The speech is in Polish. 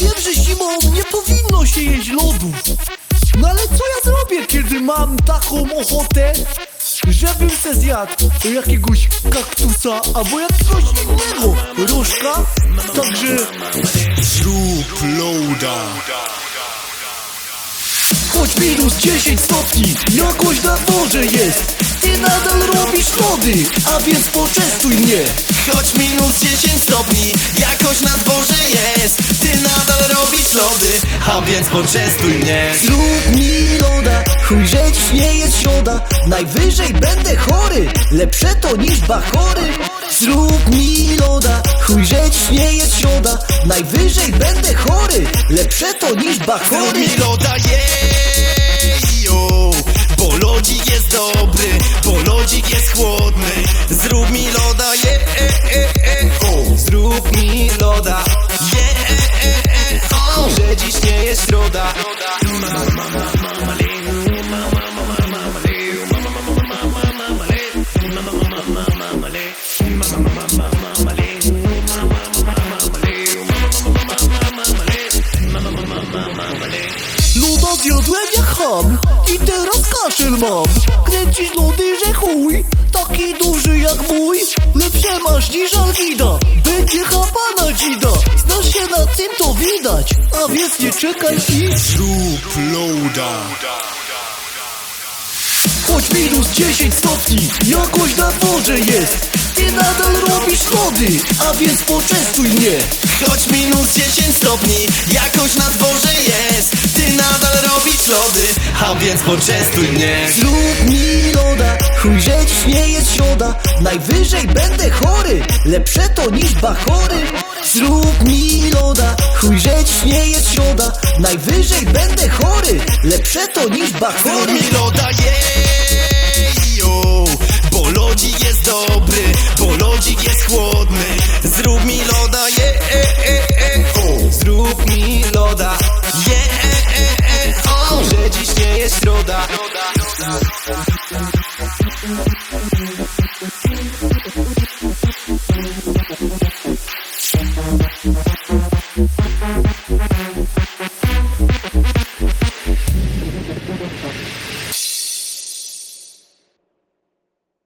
wiem, że zimą nie powinno się jeść lodów No ale co ja zrobię, kiedy mam taką ochotę? Żebym se zjadł jakiegoś kaktusa albo jakiegoś innego rożka. Także Zrób loada choć minus 10 stopni Jakoś na dworze jest. Ty nadal robisz lody A więc poczęstuj mnie. Choć minus 10 stopni Jakoś A więc poczęstuj mnie. Zrób mi loda, chuj, dziś nie jest środa. Najwyżej będę chory, lepsze to niż bachory Zrób mi loda, chuj, dziś nie jest środa. Najwyżej będę chory, lepsze to niż Zrób bachory mi loda jejo Bo lodzik jest dobry Bo lodzik jest chłodny. Zrób mi loda Loda zjadłem jak ham I teraz kaszel mam Kręcisz lody, że chuj Taki duży jak mój. Lepsze masz niż Algida Będzie chapana dzida Znasz się na tym to widać A więc nie czekaj i Zrób loada Choć minus 10 stopni Jakoś na dworze jest. Ty nadal robisz lody A więc poczęstuj mnie. Choć minus 10 stopni Jakoś na dworze jest. Ty nadal robisz lody A więc poczęstuj mnie. Zrób mi loda, chuj, że dziś nie jest środa Najwyżej będę chory, lepsze to niż bachory. Zrób mi loda, chuj, że dziś nie jest środa Najwyżej będę chory, lepsze to niż Zrób bachory mi loda życiu Bo lodzik jest dobry, bo lodzik jest chłodny Zrób mi loda, je e, e, e, e, o. Zrób mi loda, je e, e, e, o. Że dziś nie jest roda